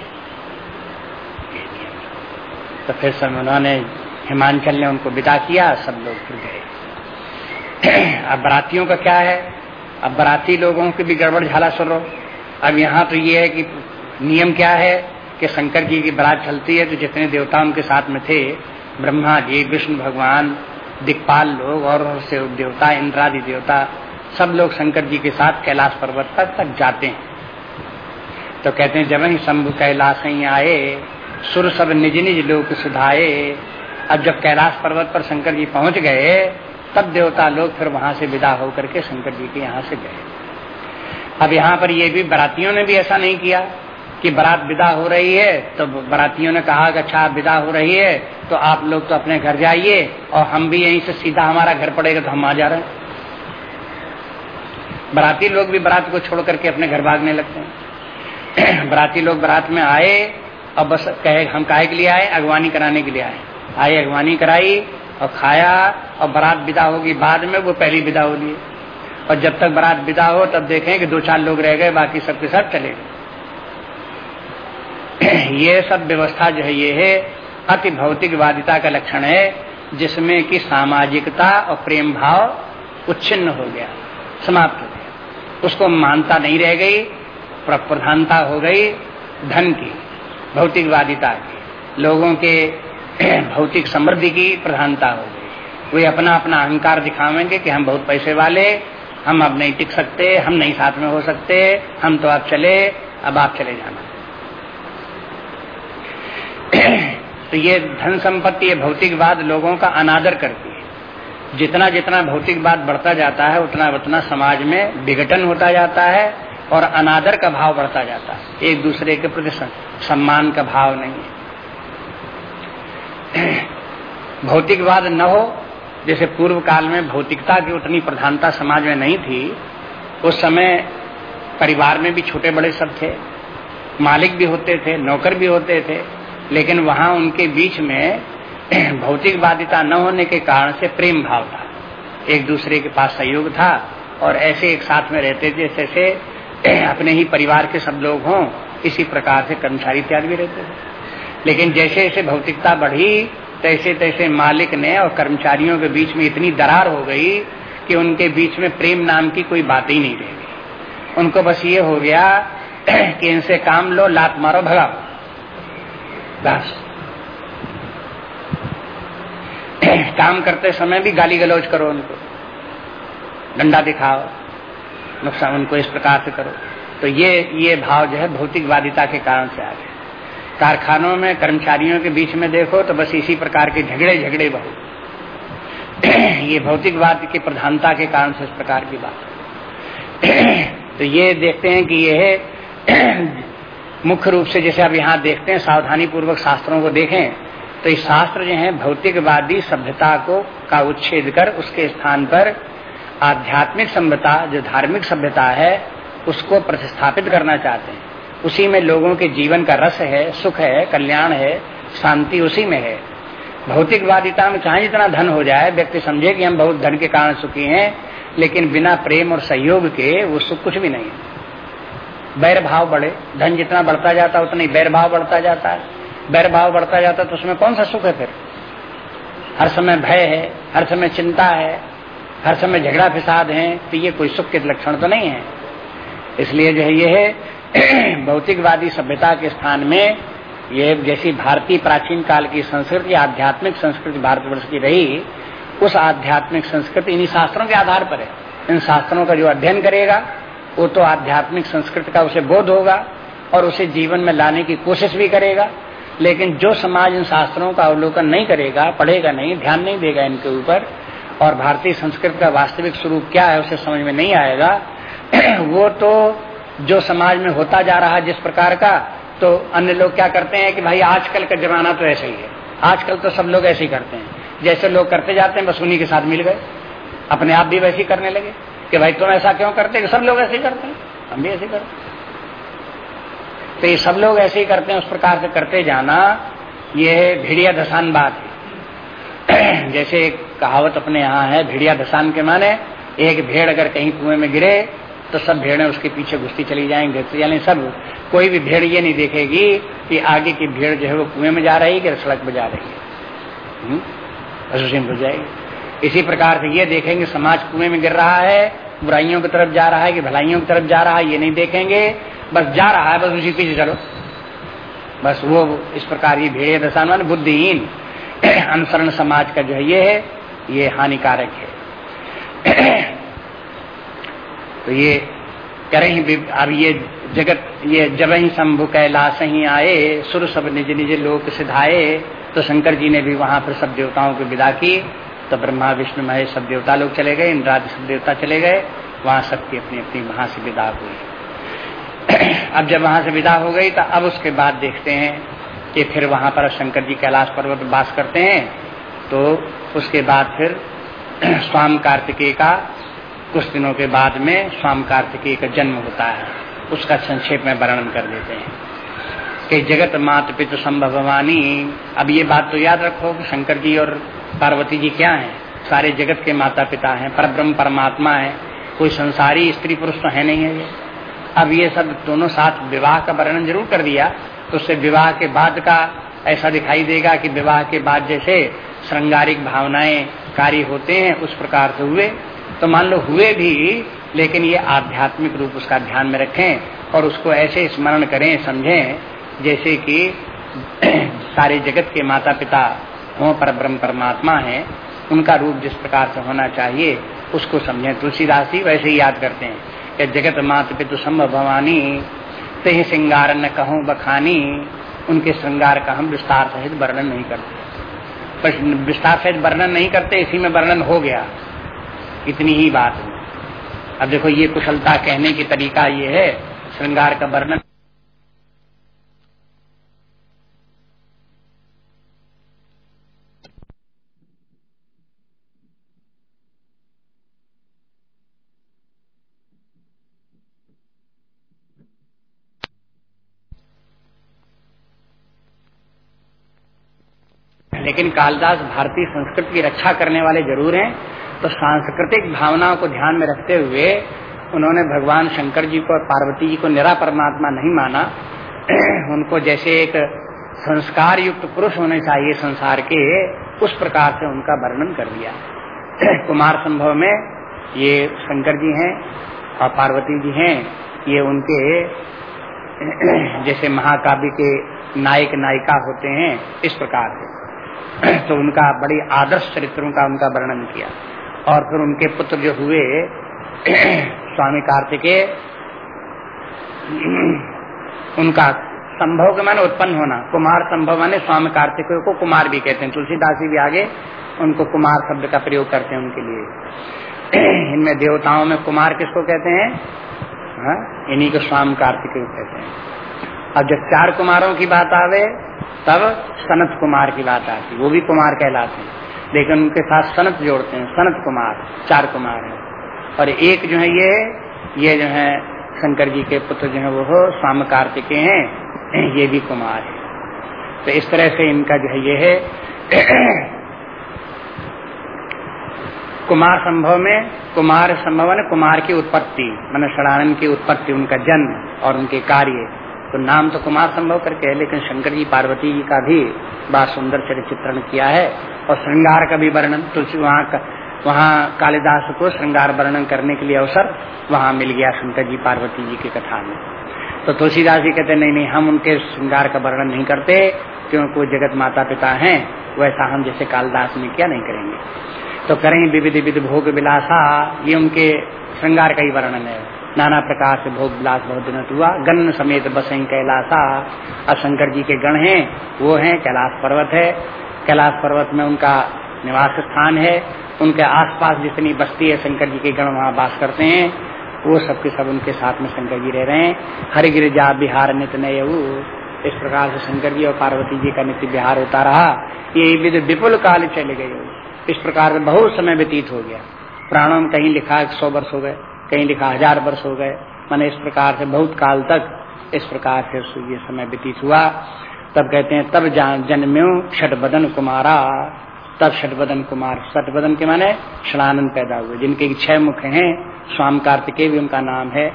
तो फिर सब उन्होंने हिमांचल ने उनको विदा किया, सब लोग फिर गए। अब बरातियों का क्या है? अब बराती लोगों की भी गड़बड़ झाला सुनो अब यहाँ तो ये है कि नियम क्या है कि शंकर जी की बरात चलती है तो जितने देवता उनके साथ में थे, ब्रह्मा जी, विष्णु भगवान, दिक्पाल लोग और से देवता, इंद्रादि देवता, सब लोग शंकर जी के साथ कैलाश पर्वत तक तक जाते हैं। तो कहते हैं, जब ही शंभु कैलाश ही आए, सुर सब निज निज लोग सुधाए अब जब कैलाश पर्वत पर शंकर जी पहुँच गए, तब देवता लोग फिर वहाँ से विदा होकर के शंकर जी के यहाँ से गए। अब यहाँ पर ये भी बरातियों ने भी ऐसा नहीं किया कि बारात विदा हो रही है तो बरातियों ने कहा कि अच्छा विदा हो रही है तो आप लोग तो अपने घर जाइए, और हम भी यहीं से सीधा हमारा घर पड़ेगा तो हम आ जा रहे हैं। बराती लोग भी बारात को छोड़ करके अपने घर भागने लगते हैं। बराती लोग बारात में आए, और बस कहे, हम काहे के लिए आए? अगवानी कराने के लिए आए। आए अगवानी कराई और खाया और बारात विदा होगी। बाद में वो पहली विदा हो लिए। और जब तक बारात विदा हो, तब देखें कि दो चार लोग रह गए, बाकी सबके साथ चले। गए ये सब व्यवस्था जो है, ये है अति भौतिकवादिता का लक्षण है, जिसमें कि सामाजिकता और प्रेम भाव उच्छिन्न हो गया, समाप्त हो गया। उसको मानता नहीं रह गई प्रधानता हो गई, धन की भौतिकवादिता की, लोगों के भौतिक समृद्धि की प्रधानता हो गई। वे अपना अपना अहंकार दिखावेंगे कि हम बहुत पैसे वाले, हम अब नहीं टिक सकते, हम नहीं साथ में हो सकते, हम तो आप चले, अब आप चले जाना। तो ये धन संपत्ति, ये भौतिकवाद लोगों का अनादर करती है। जितना जितना भौतिकवाद बढ़ता जाता है, उतना उतना समाज में विघटन होता जाता है और अनादर का भाव बढ़ता जाता है। एक दूसरे के प्रति सम्मान का भाव नहीं है। भौतिकवाद न हो, जैसे पूर्व काल में भौतिकता की उतनी प्रधानता समाज में नहीं थी, उस समय परिवार में भी छोटे बड़े सब थे, मालिक भी होते थे, नौकर भी होते थे, लेकिन वहाँ उनके बीच में भौतिकवादिता न होने के कारण से प्रेम भाव था। एक दूसरे के पास सहयोग था और ऐसे एक साथ में रहते थे, जैसे अपने ही परिवार के सब लोग हों, इसी प्रकार से कर्मचारी इत्यादि भी रहते थे। लेकिन जैसे जैसे भौतिकता बढ़ी, तैसे तैसे मालिक ने और कर्मचारियों के बीच में इतनी दरार हो गई कि उनके बीच में प्रेम नाम की कोई बात ही नहीं रह। गई उनको बस ये हो गया कि इनसे काम लो, लात मारो, भगाओ। बस। काम करते समय भी गाली गलौज करो उनको। डंडा दिखाओ। नुकसान उनको इस प्रकार से करो। तो ये ये भाव जो है भौतिकवादिता के कारण से आ गए कारखानों में, कर्मचारियों के बीच में देखो तो बस इसी प्रकार के झगड़े झगड़े बहुत ये भौतिकवाद की प्रधानता के कारण से इस प्रकार की बात। तो ये देखते हैं कि यह मुख्य रूप से जैसे आप यहाँ देखते हैं सावधानी पूर्वक शास्त्रों को देखें तो ये शास्त्र जो है, भौतिकवादी सभ्यता को, का उच्छेद कर उसके स्थान पर आध्यात्मिक सभ्यता, जो धार्मिक सभ्यता है, उसको प्रतिस्थापित करना चाहते हैं। उसी में लोगों के जीवन का रस है, सुख है, कल्याण है, शांति उसी में है। भौतिकवादिता में चाहे जितना धन हो जाए, व्यक्ति समझे कि हम बहुत धन के कारण सुखी हैं, लेकिन बिना प्रेम और सहयोग के वो सुख कुछ भी नहीं बैर भाव बढ़े। धन जितना बढ़ता जाता है, उतना ही बैर भाव बढ़ता जाता है। बैर भाव बढ़ता जाता है तो उसमें कौन सा सुख है फिर? हर समय भय है, हर समय चिंता है, हर समय झगड़ा फिसाद है तो ये कोई सुख के लक्षण तो नहीं है। इसलिए जो है, ये है भौतिकवादी सभ्यता के स्थान में ये जैसी भारतीय प्राचीन काल की संस्कृति, आध्यात्मिक संस्कृति भारतवर्ष की रही, उस आध्यात्मिक संस्कृति इन्हीं शास्त्रों के आधार पर है। इन शास्त्रों का जो अध्ययन करेगा, वो तो आध्यात्मिक संस्कृति का उसे बोध होगा और उसे जीवन में लाने की कोशिश भी करेगा। लेकिन जो समाज इन शास्त्रों का अवलोकन नहीं करेगा, पढ़ेगा नहीं, ध्यान नहीं देगा इनके ऊपर, और भारतीय संस्कृति का वास्तविक स्वरूप क्या है उसे समझ में नहीं आएगा, वो तो जो समाज में होता जा रहा है जिस प्रकार का तो अन्य लोग क्या करते हैं कि भाई आजकल का जमाना तो ऐसा ही है। आजकल तो सब लोग ऐसे ही करते हैं। जैसे लोग करते जाते हैं, बस उन्हीं के साथ मिल गए। अपने आप भी वैसे ही करने लगे कि भाई तुम ऐसा क्यों करते कि सब लोग ऐसे ही करते हैं। हम भी ऐसे करते तो ये सब लोग ऐसे ही करते हैं। उस प्रकार से करते जाना, ये भेड़िया धसान बात है। जैसे एक कहावत अपने यहाँ है, भेड़िया धसान के माने, एक भेड़ अगर कहीं कुएँ में गिरे तो सब भेड़ें उसके पीछे घुसती चली जाएँगे। घुसती चलें सब, कोई भी भेड़ ये नहीं देखेगी कि आगे की भेड़ जो है वो कुएँ में जा रही है कि सड़क में जा रही है। हम्म? जाएगी। इसी प्रकार से ये देखेंगे, समाज कुएँ में गिर रहा है, बुराइयों की तरफ़ जा रहा है कि भलाइयों की तरफ़ जा रहा है, ये नहीं देखेंगे। बस जा रहा है, बस उसी पीछे चलो। बस वो, इस प्रकार ये भेड़े दशा मान बुद्धिहीन। अनुसरण समाज का जो है ये है, ये हानिकारक है। तो ये करें अब ये जगत, ये जब ही शंभु कैलाश ही आए, सुर सब निज निज लोक सिधाए तो शंकर जी ने भी वहाँ पर सब देवताओं की विदा की तो ब्रह्मा, विष्णु, महेश सब देवता लोग चले गए इंद्रादि सब देवता चले गए, वहाँ सबकी अपनी अपनी वहाँ से विदा हुई। अब जब वहाँ से विदा हो गई तो अब उसके बाद देखते हैं कि फिर वहाँ पर शंकर जी कैलाश पर्वत वास करते हैं तो उसके बाद फिर स्वाम कार्तिकेय का कुछ दिनों के बाद में स्वाम कार्तिकेय का जन्म होता है। उसका संक्षेप में वर्णन कर देते हैं। कि जगत मात पितु संभवानी अब ये बात तो याद रखो कि शंकर जी और पार्वती जी क्या हैं? सारे जगत के माता पिता हैं पर ब्रह्म परमात्मा है। कोई संसारी स्त्री पुरुष तो है नहीं है ये। अब ये सब दोनों साथ विवाह का वर्णन ज़रूर कर दिया तो उससे विवाह के बाद का ऐसा दिखाई देगा कि विवाह के बाद जैसे श्रृंगारिक भावनाएँ कार्य होते हैं, उस प्रकार से हुए। तो मान लो हुए भी, लेकिन ये आध्यात्मिक रूप उसका ध्यान में रखें और उसको ऐसे स्मरण करें, समझें, जैसे कि सारे जगत के माता पिता हों पर ब्रह्म परमात्मा है, उनका रूप जिस प्रकार से होना चाहिए, उसको समझें। तुलसीदास ही वैसे ही याद करते हैं कि जगत मात पितु संभव भवानी, ते श्रृंगार न कहूँ बखानी, उनके श्रृंगार का हम विस्तार सहित वर्णन नहीं करते। विस्तार सहित वर्णन नहीं करते, इसी में वर्णन हो गया। इतनी ही बात है। अब देखो, ये कुशलता कहने की तरीका ये है, श्रृंगार का वर्णन। लेकिन कालिदास भारतीय संस्कृति की रक्षा करने वाले ज़रूर हैं। तो सांस्कृतिक भावनाओं को ध्यान में रखते हुए उन्होंने भगवान शंकर जी को और पार्वती जी को निरा परमात्मा नहीं माना। उनको जैसे एक संस्कार युक्त पुरुष होने चाहिए संसार के, उस प्रकार से उनका वर्णन कर दिया। कुमार संभव में ये शंकर जी हैं और पार्वती जी हैं, ये उनके जैसे महाकाव्य के नायक, नायिका होते हैं, इस प्रकार से। तो उनका बड़ी आदर्श चरित्रों का उनका वर्णन किया। और फिर उनके पुत्र जो हुए, स्वामी कार्तिकेय, उनका संभव के माने उत्पन्न होना, कुमार संभव माने स्वामी कार्तिकेय को कुमार भी कहते हैं। तुलसीदास जी भी आगे उनको कुमार शब्द का प्रयोग करते हैं उनके लिए। इनमें देवताओं में कुमार किसको कहते हैं? हाँ? इन्हीं को स्वाम कार्तिकेय कहते हैं। अब जब चार कुमारों की बात आवे, तब सनत कुमार की बात आती, वो भी कुमार कहलाते हैं। लेकिन उनके साथ सनत जोड़ते हैं, सनत कुमार, चार कुमार है। और एक जो है ये ये जो है शंकर जी के पुत्र जो है वो स्वाम कार्तिके हैं, ये भी कुमार है। तो इस तरह से इनका जो है ये है, कुमार संभव में, कुमार संभव है कुमार की उत्पत्ति, मान षडानंद की उत्पत्ति, उनका जन्म और उनके कार्य। तो नाम तो कुमार संभव करके है, लेकिन शंकर जी, पार्वती जी का भी बड़ा सुंदर चरित्र चित्रण किया है। और श्रृंगार का भी वर्णन, तुलसी वहाँ का, वहाँ कालिदास को श्रृंगार वर्णन करने के लिए अवसर वहाँ मिल गया शंकर जी पार्वती जी की कथा में। तो तुलसीदास जी कहते नहीं नहीं, हम उनके श्रृंगार का वर्णन नहीं करते, क्योंकि वो जगत माता पिता हैं, वैसा हम जैसे कालिदास ने क्या नहीं करेंगे। तो करें विविध विविध भोग विलासा, ये उनके श्रृंगार का ही वर्णन है। नाना प्रकार से भोग विलास बहुत दिन हुआ। गण समेत बसें कैलासा, अब शंकर जी के गण हैं, वो हैं, कैलाश पर्वत है कैलाश पर्वत में उनका निवास स्थान है। उनके आसपास जितनी बस्ती है शंकर जी के गण वहाँ वास करते हैं, वो सबके सब उनके साथ में शंकर जी रह रहे हैं। हर गिरिजा बिहार नित्य नय इस प्रकार से शंकर जी और पार्वती जी का नित्य बिहार होता रहा। ये विध विपुल काल चले गए इस प्रकार से बहुत समय व्यतीत हो गया। प्राणों में कहीं लिखा एक सौ वर्ष हो गए, कहीं लिखा हज़ार वर्ष हो गए। मैंने इस प्रकार से बहुत काल तक इस प्रकार से ये समय व्यतीत हुआ। तब कहते हैं, तब जन्म्यो बदन कुमारा। तब बदन कुमार बदन के माने षणानंद पैदा हुए, जिनके छह मुख हैं, स्वाम कार्तिकेय भी उनका नाम है।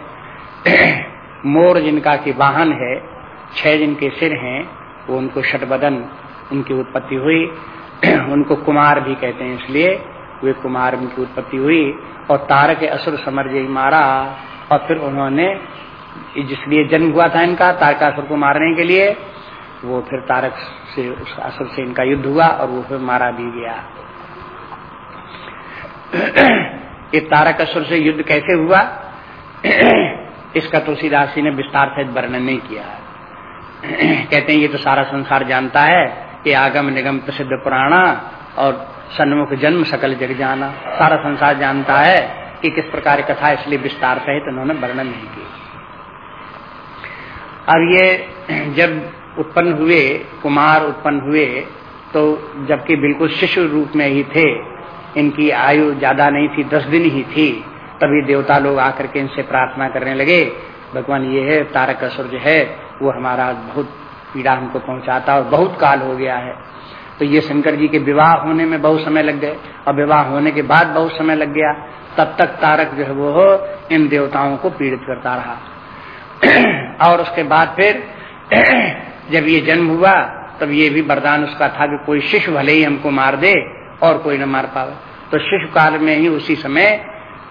मोर जिनका की वाहन है, छह जिनके सिर हैं, वो उनको बदन उनकी उत्पत्ति हुई। उनको कुमार भी कहते हैं, इसलिए वे कुमार उनकी उत्पत्ति हुई। और तारक असुर समर जी मारा, और फिर उन्होंने, जिसलिए जन्म हुआ था इनका, तारकासुर को मारने के लिए वो फिर तारक से, उस असुर से इनका युद्ध हुआ और वो फिर मारा भी गया। ये तारक असुर से युद्ध कैसे हुआ? इसका तुलसीदास जी ने विस्तार से वर्णन नहीं किया कहते हैं, ये तो सारा संसार जानता है कि आगम निगम प्रसिद्ध पुराना और सन्मुख जन्म सकल जग जाना। सारा संसार जानता है कि किस प्रकार कथा इसलिए विस्तार सहित उन्होंने वर्णन नहीं किया अब ये जब उत्पन्न हुए, कुमार उत्पन्न हुए तो जबकि बिल्कुल शिशु रूप में ही थे, इनकी आयु ज़्यादा नहीं थी, दस दिन ही थी, तभी देवता लोग आकर के इनसे प्रार्थना करने लगे, भगवान ये है, तारक असुर जो है, वो हमारा बहुत पीड़ा हमको पहुंचाता और बहुत काल हो गया है। तो ये शंकर जी के विवाह होने में बहुत समय लग गए, और विवाह होने के बाद बहुत समय लग गया, तब तक तारक जो है वो इन देवताओं को पीड़ित करता रहा। और उसके बाद फिर जब ये जन्म हुआ, तब ये भी वरदान उसका था कि कोई शिशु भले ही हमको मार दे और कोई न मार पावे। तो शिशु काल में ही उसी समय,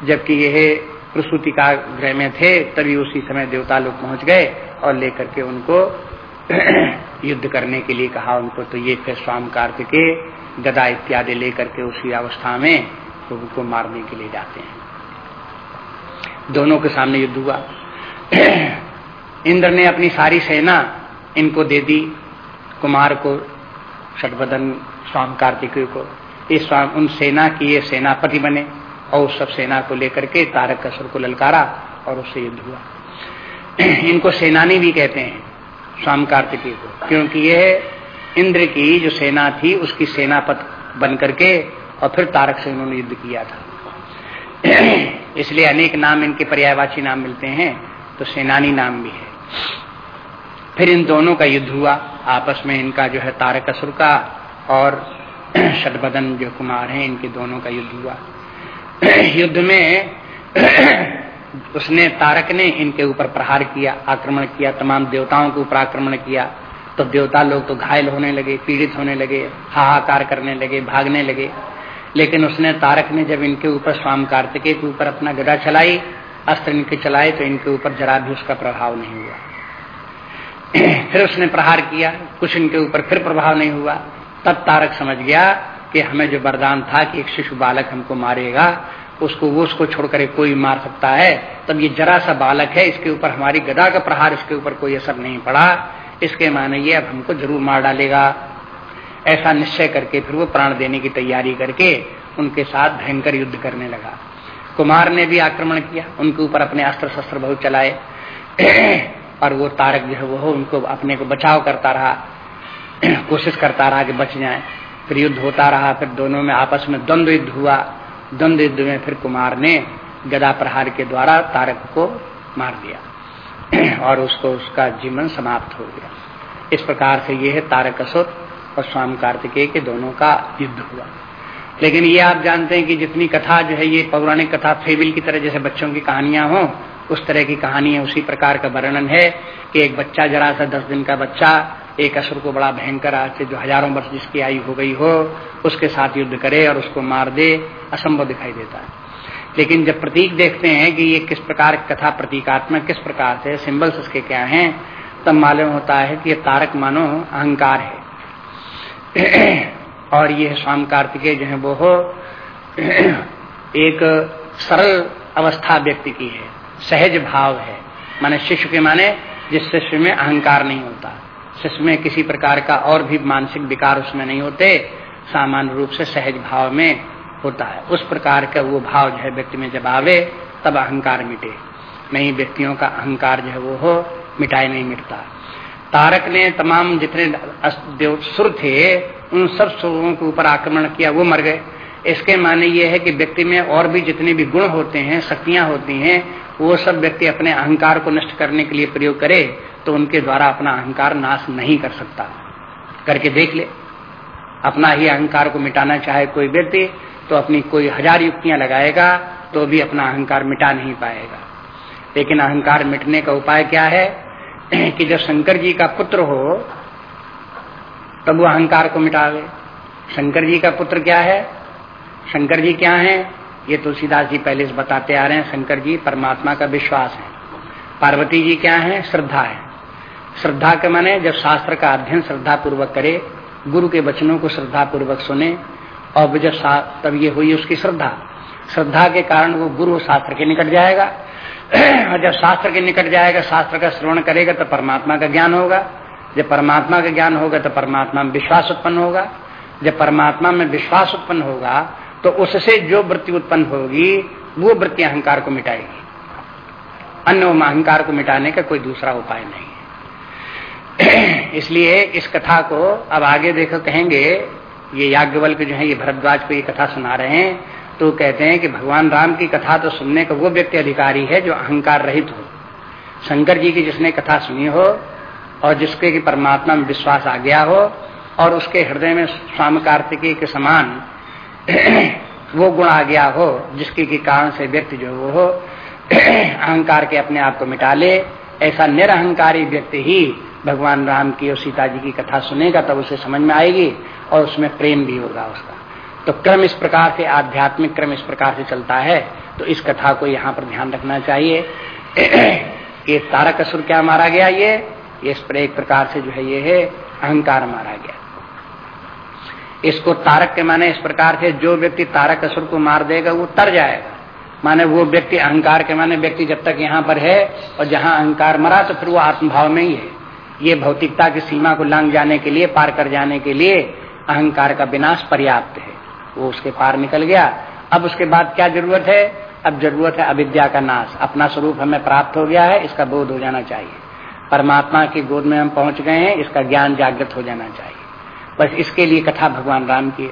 जबकि यह प्रसूति का ग्रह में थे, तभी उसी समय देवता लोग पहुँच गए और लेकर के उनको युद्ध करने के लिए कहा उनको। तो ये फिर स्वाम कार्तिके गदा इत्यादि लेकर के उसी अवस्था में तो उनको मारने के लिए जाते हैं। दोनों के सामने युद्ध हुआ। इंद्र ने अपनी सारी सेना इनको दे दी, कुमार को षटबदन स्वाम कार्तिक को। इस स्वाम, उन सेना की ये सेनापति बने और उस सब सेना को लेकर के तारक असुर को ललकारा और उससे युद्ध हुआ। इनको सेनानी भी कहते हैं, स्वाम कार्तिकी को, क्योंकि यह इंद्र की जो सेना थी, उसकी सेनापत बन करके और फिर तारक से उन्होंने युद्ध किया था। इसलिए अनेक नाम इनके पर्यायवाची नाम मिलते हैं तो सेनानी नाम भी है। फिर इन दोनों का युद्ध हुआ। आपस में इनका जो है तारक असुर का और शतबदन जो कुमार हैं, इनके दोनों का युद्ध हुआ। युद्ध में उसने तारक ने इनके ऊपर प्रहार किया, आक्रमण किया, तमाम देवताओं के ऊपर आक्रमण किया। तो देवता लोग तो घायल होने लगे, पीड़ित होने लगे, हाहाकार करने लगे, भागने लगे। लेकिन उसने तारक ने जब इनके ऊपर स्वाम कार्तिकेय के ऊपर अपना गदा चलाई, अस्त्र इनके चलाए तो इनके ऊपर जरा भी उसका प्रभाव नहीं हुआ। फिर उसने प्रहार किया, कुछ इनके ऊपर फिर प्रभाव नहीं हुआ। तब तारक समझ गया कि हमें जो वरदान था कि एक शिशु बालक हमको मारेगा, उसको, वो उसको छोड़कर कोई मार सकता है। तब ये जरा सा बालक है, इसके ऊपर हमारी गदा का प्रहार, इसके ऊपर कोई असर नहीं पड़ा। इसके माने ये अब हमको ज़रूर मार डालेगा। ऐसा निश्चय करके फिर वो प्राण देने की तैयारी करके उनके साथ भयंकर युद्ध करने लगा। कुमार ने भी आक्रमण किया, उनके ऊपर अपने अस्त्र शस्त्र बहुत चलाए। और वो तारक जो है, वो उनको अपने को बचाव करता रहा, कोशिश करता रहा कि बच जाए, फिर युद्ध होता रहा, फिर दोनों में आपस में द्वंद्व युद्ध हुआ। द्वंद्व युद्ध में फिर कुमार ने गदा प्रहार के द्वारा तारक को मार दिया, और उसको उसका जीवन समाप्त हो गया। इस प्रकार से ये है तारक असुर और स्वामी कार्तिकेय के दोनों का युद्ध हुआ। लेकिन ये आप जानते हैं कि जितनी कथा जो है, ये पौराणिक कथा फेबिल की तरह जैसे बच्चों की कहानियाँ हो, उस तरह की कहानी है, उसी प्रकार का वर्णन है कि एक बच्चा जरा सा दस दिन का बच्चा, एक असुर को बड़ा भयंकर आज से जो हज़ारों वर्ष जिसकी आयु हो गई हो, उसके साथ युद्ध करे और उसको मार दे, असंभव दिखाई देता है। लेकिन जब प्रतीक देखते हैं कि ये किस प्रकार कथा प्रतीकात्मक, किस प्रकार से, सिंबल्स उसके क्या हैं, तब मालूम होता है कि ये तारक मानो अहंकार है। और ये स्वाम कार्तिकेय जो है वो हो, एक सरल अवस्था व्यक्ति की है, सहज भाव है। माने शिष्य के माने जिस शिष्य में अहंकार नहीं होता, शिष्य में किसी प्रकार का और भी मानसिक विकार उसमें नहीं होते, सामान्य रूप से सहज भाव में होता है। उस प्रकार का वो भाव जो है व्यक्ति में जब आवे, तब अहंकार मिटे। नहीं, व्यक्तियों का अहंकार जो है वो हो, मिटाई नहीं मिटता। तारक ने तमाम जितने सुर थे, उन सब सुरों के ऊपर आक्रमण किया, वो मर गए। इसके माने ये है कि व्यक्ति में और भी जितने भी गुण होते हैं, शक्तियाँ होती हैं, वो सब व्यक्ति अपने अहंकार को नष्ट करने के लिए प्रयोग करे तो उनके द्वारा अपना अहंकार नाश नहीं कर सकता। करके देख ले। अपना ही अहंकार को मिटाना चाहे कोई व्यक्ति तो अपनी कोई हज़ार युक्तियाँ लगाएगा तो भी अपना अहंकार मिटा नहीं पाएगा। लेकिन अहंकार मिटने का उपाय क्या है? कि जब शंकर जी का पुत्र हो, तब वो अहंकार को मिटावे। शंकर जी का पुत्र क्या है? शंकर जी क्या है? ये तुलसीदास जी पहले से बताते आ रहे हैं। शंकर जी परमात्मा का विश्वास है। पार्वती जी क्या है? श्रद्धा है। श्रद्धा के माने जब शास्त्र का अध्ययन श्रद्धा पूर्वक करे, गुरु के वचनों को श्रद्धा पूर्वक सुने, और जब तब ये हुई उसकी श्रद्धा। श्रद्धा के कारण वो गुरु शास्त्र के निकट जाएगा। और जब शास्त्र के निकट जाएगा, शास्त्र का श्रवण करेगा तो परमात्मा का ज्ञान होगा। जब परमात्मा का ज्ञान होगा तो परमात्मा में विश्वास उत्पन्न होगा। जब परमात्मा में विश्वास उत्पन्न होगा तो उससे जो वृत्ति उत्पन्न होगी, वो वृत्ति अहंकार को मिटाएगी। अन्य अहंकार को मिटाने का कोई दूसरा उपाय नहीं इसलिए इस कथा को अब आगे देखो, कहेंगे, ये याज्ञवल्क जो है, ये भरद्वाज को ये कथा सुना रहे हैं। तो कहते हैं कि भगवान राम की कथा तो सुनने का वो व्यक्ति अधिकारी है जो अहंकार रहित हो। शंकर जी की जिसने कथा सुनी हो और जिसके की परमात्मा में विश्वास आ गया हो और उसके हृदय में स्वाम कार्तिकी के समान वो गुण आ गया हो, जिसके के कारण से व्यक्ति जो वो हो, अहंकार के अपने आप को मिटा ले, ऐसा निरअहकारी व्यक्ति ही भगवान राम की और सीता जी की कथा सुनेगा तब उसे समझ में आएगी और उसमें प्रेम भी होगा उसका। तो क्रम इस प्रकार से, आध्यात्मिक क्रम इस प्रकार से चलता है। तो इस कथा को यहाँ पर ध्यान रखना चाहिए। ये तारक असुर क्या मारा गया ये? इस पर एक प्रकार से जो है ये है, अहंकार मारा गया। इसको तारक के माने इस प्रकार से, जो व्यक्ति तारक असुर को मार देगा, वो तर जाएगा। माने वो व्यक्ति अहंकार के माने व्यक्ति जब तक यहाँ पर है और जहाँ अहंकार मरा तो फिर वो आत्मभाव में ही है। ये भौतिकता की सीमा को लांग जाने के लिए, पार कर जाने के लिए अहंकार का विनाश पर्याप्त है। वो उसके पार निकल गया। अब उसके बाद क्या ज़रूरत है? अब ज़रूरत है अविद्या का नाश। अपना स्वरूप हमें प्राप्त हो गया है, इसका बोध हो जाना चाहिए। परमात्मा की गोद में हम पहुँच गए हैं, इसका ज्ञान जागृत हो जाना चाहिए। बस इसके लिए कथा भगवान राम की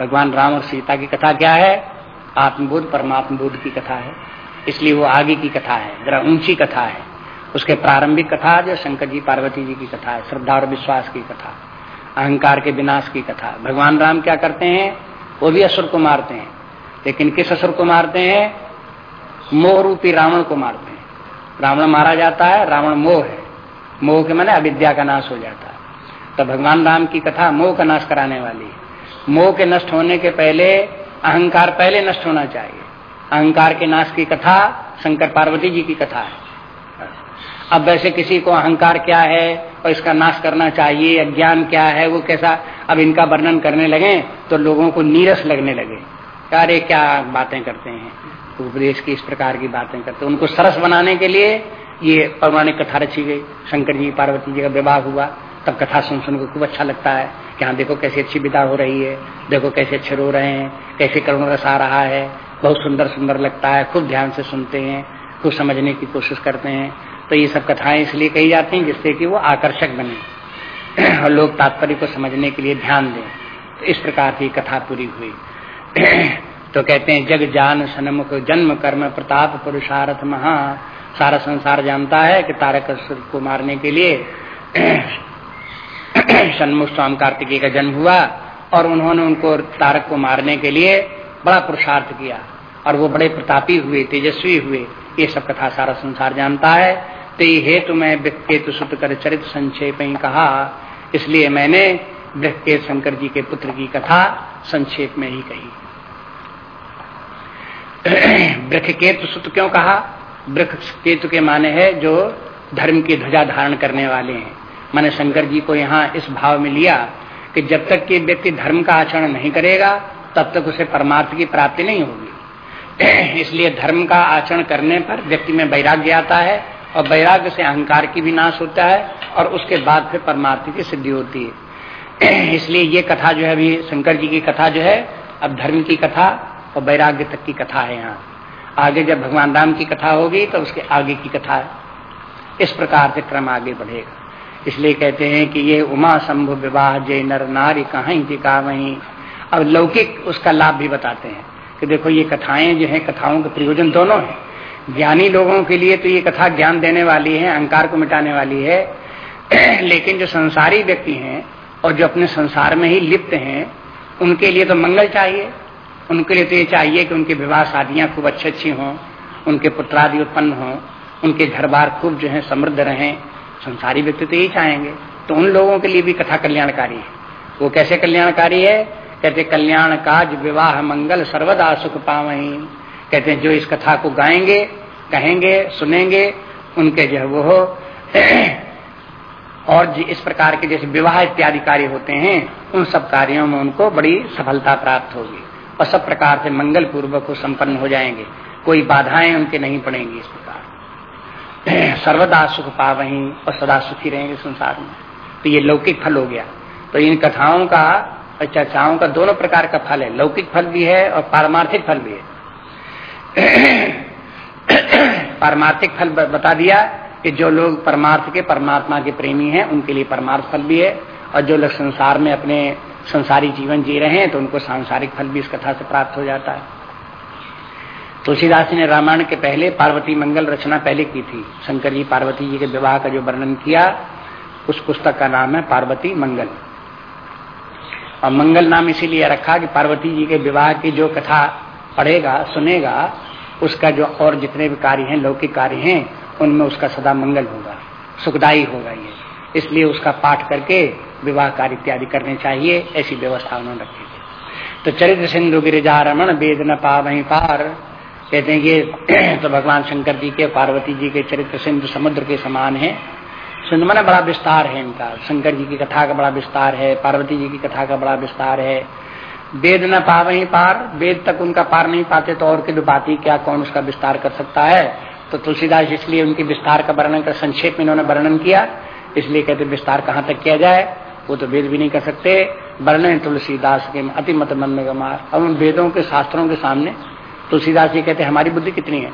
भगवान राम और सीता की कथा क्या है? आत्मबोध परमात्म की कथा है। इसलिए वो आगे की कथा है, जरा ऊँची कथा है। उसके प्रारंभिक कथा जो शंकर जी पार्वती जी की कथा है, श्रद्धा और विश्वास की कथा, अहंकार के विनाश की कथा। भगवान राम क्या करते हैं? वो भी असुर को मारते हैं। लेकिन किस असुर को मारते हैं? मोह रूपी रावण को मारते हैं। रावण मारा जाता है, रावण मोह है। मोह के मैंने अविद्या का नाश हो जाता है। तो भगवान राम की कथा मोह का नाश कराने वाली है। मोह के नष्ट होने के पहले अहंकार पहले नष्ट होना चाहिए। अहंकार के नाश की कथा शंकर पार्वती जी की कथा है। अब वैसे किसी को अहंकार क्या है और इसका नाश करना चाहिए अज्ञान क्या है, वो कैसा? अब इनका वर्णन करने लगे तो लोगों को नीरस लगने लगे। अरे क्या बातें करते हैं? उपदेश की इस प्रकार की बातें करते हैं। उनको सरस बनाने के लिए ये पौराणिक कथा रची गई। शंकर जी, पार्वती जी का विवाह हुआ। तब कथा सुन सुन को खूब अच्छा लगता है कि हाँ देखो कैसी अच्छी विदा हो रही है। देखो कैसे अच्छे रो रहे हैं। कैसे करुण रस आ रहा है। बहुत सुंदर सुंदर लगता है। खूब ध्यान से सुनते हैं। खूब समझने की कोशिश करते हैं। तो ये सब कथाएँ इसलिए कही जाती हैं जिससे कि वो आकर्षक बने। और लोग तात्पर्य को समझने के लिए ध्यान दें। तो इस प्रकार की कथा पूरी हुई। तो कहते हैं, जग जान सनमुख जन्म कर्म प्रताप पुरुषार्थ महा। सारा संसार जानता है कि तारक को मारने के लिए सन्मुख स्वामी कार्तिकेय का जन्म हुआ और उन्होंने उनको तारक को मारने के लिए बड़ा पुरुषार्थ किया। और वो बड़े प्रतापी हुए, तेजस्वी हुए। ये सब कथा सारा संसार जानता है। तो हेतु मैं केतु सुत कर चरित संक्षेप ही कहा। इसलिए मैंने के शंकर जी के पुत्र की कथा संक्षेप में ही कही। वृक्ष सुत क्यों कहा? वृक्ष केतु के माने है जो धर्म की ध्वजा धारण करने वाले हैं। मैंने शंकर जी को यहाँ इस भाव में लिया कि जब तक कि व्यक्ति धर्म का आचरण नहीं करेगा, तब तक उसे परमार्थ की प्राप्ति नहीं होगी। इसलिए धर्म का आचरण करने पर व्यक्ति में वैराग्य आता है और वैराग्य से अहंकार की भी नाश होता है और उसके बाद फिर परमार्थ की सिद्धि होती है। इसलिए ये कथा जो है अभी शंकर जी की कथा जो है, अब धर्म की कथा और वैराग्य तक की कथा है यहाँ। आगे जब भगवान राम की कथा होगी तो उसके आगे की कथा है। इस प्रकार से क्रम आगे बढ़ेगा। इसलिए कहते हैं कि ये उमा शंभु विवाह जय नर नारी कहीं टिका वहीं। अब लौकिक उसका लाभ भी बताते हैं कि देखो ये कथाएँ जो है, कथाओं के प्रयोजन दोनों है। ज्ञानी लोगों के लिए तो ये कथा ज्ञान देने वाली है, अहंकार को मिटाने वाली है। लेकिन जो संसारी व्यक्ति हैं और जो अपने संसार में ही लिप्त हैं, उनके लिए तो मंगल चाहिए। उनके लिए तो ये चाहिए कि उनके विवाह शादियाँ खूब अच्छी अच्छी हों, उनके पुत्रादि उत्पन्न हों, उनके घर बार खूब जो है समृद्ध रहें। संसारी व्यक्ति तो यही चाहेंगे। तो उन लोगों के लिए भी कथा कल्याणकारी है। वो कैसे कल्याणकारी है? कहते, कल्याण काज विवाह मंगल सर्वदा सुख पावही। कहते हैं, जो इस कथा को गाएँगे, कहेंगे, सुनेंगे, उनके जो है वो हो। और इस प्रकार के जैसे विवाह इत्यादि कार्य होते हैं, उन सब कार्यों में उनको बड़ी सफलता प्राप्त होगी। और सब प्रकार से मंगल पूर्वक संपन्न हो जाएँगे। कोई बाधाएँ उनके नहीं पड़ेंगी इस प्रकार। सर्वदा सुख पा वही और सदा सुखी रहेंगे संसार में। तो ये लौकिक फल हो गया। तो इन कथाओं का और चर्चाओं का दोनों प्रकार का फल है। लौकिक फल भी है और पारमार्थिक फल भी है। पारमार्थिक फल बता दिया कि जो लोग परमार्थ के, परमात्मा के प्रेमी हैं, उनके लिए परमार्थ फल भी है। और जो लोग संसार में अपने संसारी जीवन जी रहे हैं तो उनको सांसारिक फल भी इस कथा से प्राप्त हो जाता है। तुलसीदास जी ने रामायण के पहले पार्वती मंगल रचना पहले की थी। शंकर जी पार्वती जी के विवाह का जो वर्णन किया, उस पुस्तक का नाम है पार्वती मंगल। और मंगल नाम इसीलिए रखा कि पार्वती जी के विवाह की जो कथा पढ़ेगा, सुनेगा, उसका जो और जितने भी कार्य हैं, लौकिक कार्य हैं, उनमें उसका सदा मंगल होगा, सुखदायी होगा ये। इसलिए उसका पाठ करके विवाह कार्य इत्यादि करने चाहिए, ऐसी व्यवस्था उन्होंने रखी थी। तो चरित्र सिंधु गिरिजा रमन वेद न पा वहीं पार, कहते हैं ये तो भगवान शंकर जी के, पार्वती जी के चरित्र सिंधु समुद्र के समान है। सिंधु मन बड़ा विस्तार है इनका। शंकर जी की कथा का बड़ा विस्तार है, पार्वती जी की कथा का बड़ा विस्तार है। वेद न पा वहीं पार, वेद तक उनका पार नहीं पाते तो और की दुपाती क्या, कौन उसका विस्तार कर सकता है? तो तुलसीदास इसलिए उनकी विस्तार का वर्णन कर संक्षेप में इन्होंने वर्णन किया, इसलिए कहते विस्तार कहाँ तक किया जाए, वो तो वेद भी नहीं कर सकते। वर्णन तुलसीदास के अति मत मन में गमार अब उन वेदों के शास्त्रों के सामने, तुलसीदास जी कहते हमारी बुद्धि कितनी है?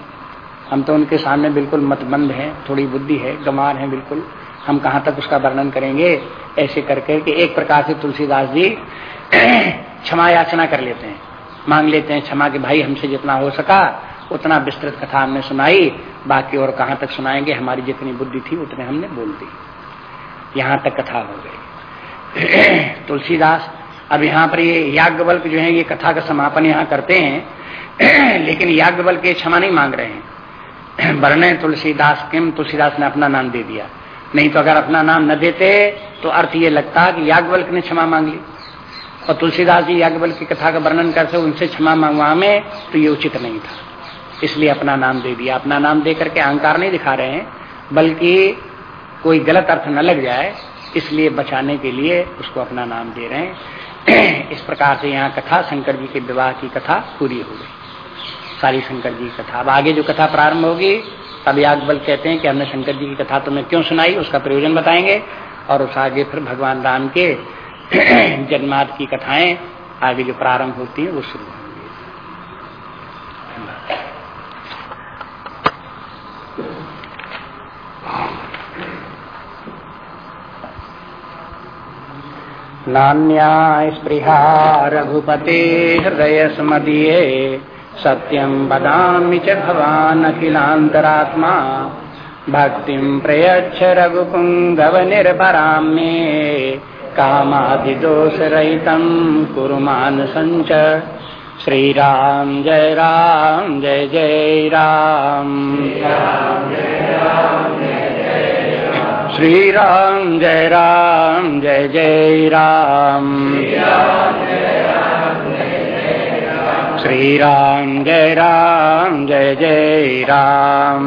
हम तो उनके सामने बिल्कुल मतबंद हैं, थोड़ी बुद्धि है, गमार है बिल्कुल। हम कहाँ तक उसका वर्णन करेंगे? ऐसे करके कि एक प्रकार से तुलसीदास जी क्षमा याचना कर लेते हैं। मांग लेते हैं क्षमा कि भाई हमसे जितना हो सका, उतना विस्तृत कथा हमने सुनाई, बाकी और कहाँ तक सुनाएँगे, हमारी जितनी बुद्धि थी उतने हमने बोल दी। यहाँ तक कथा हो गई। तुलसीदास, अब यहाँ पर ये याज्ञवल्क जो है, ये कथा का समापन यहाँ करते हैं। लेकिन याज्ञवल्क के क्षमा नहीं मांग रहे हैं। वर्ण तुलसीदास किम, तुलसीदास ने अपना नाम दे दिया। नहीं तो अगर अपना नाम न देते तो अर्थ ये लगता कि याज्ञवल्क ने क्षमा मांग ली। और तुलसीदास जी याज्ञवल्क की कथा का वर्णन करते उनसे क्षमा मांगवा में तो ये उचित नहीं था। इसलिए अपना नाम दे दिया। अपना नाम दे करके अहंकार नहीं दिखा रहे हैं, बल्कि कोई गलत अर्थ न लग जाए, इसलिए बचाने के लिए उसको अपना नाम दे रहे हैं। इस प्रकार से यहाँ कथा, शंकर जी के विवाह की कथा पूरी हो गई। सारी शंकर जी की कथा। अब आगे जो कथा प्रारंभ होगी, तब यागबल कहते हैं कि हमने शंकर जी की कथा तुम्हें क्यों सुनाई, उसका प्रयोजन बताएँगे। और उस आगे फिर भगवान राम के जन्माद की कथाएँ आगे जो प्रारंभ होती हैं, वो शुरू होंगी। नान्या स्पृहा रघुपते हृदय स्मदीये, सत्यं वदामि च भवान् अखिलान्तरात्मा, भक्तिं प्रयच्छ रघुपुङ्गवनिर्भरां मे कामादिदोषरहितं कुरु मानसञ्च श्रीराम जय राम जय जय राम। श्रीराम जय राम जय जय राम। श्रीराम जय राम जय जय राम।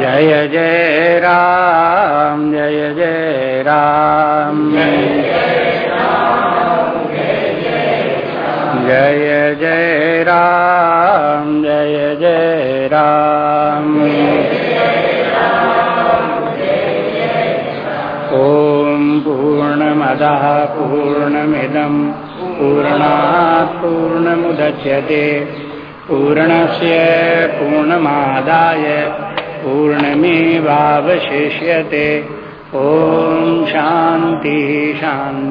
जय जय राम, जय जय राम। जय जय राम, जय जय राम। ॐ पूर्णमदः पूर्णमिदम् पूर्णात् पूर्णमुदच्यते, पूर्णस्य पूर्णमादाय पूर्णमेवावशिष्यते। ॐ शान्तिः शान्ति।